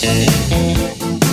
day.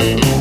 Abracadabra.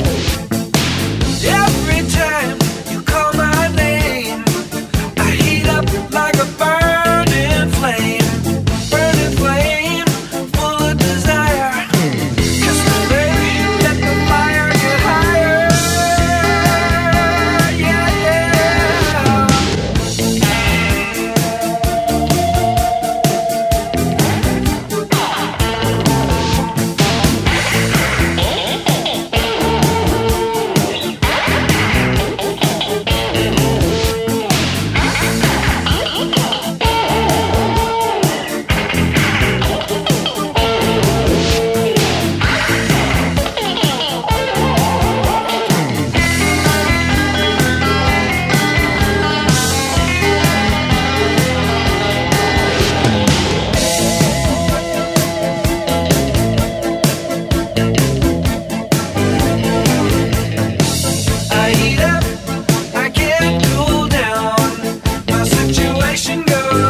go.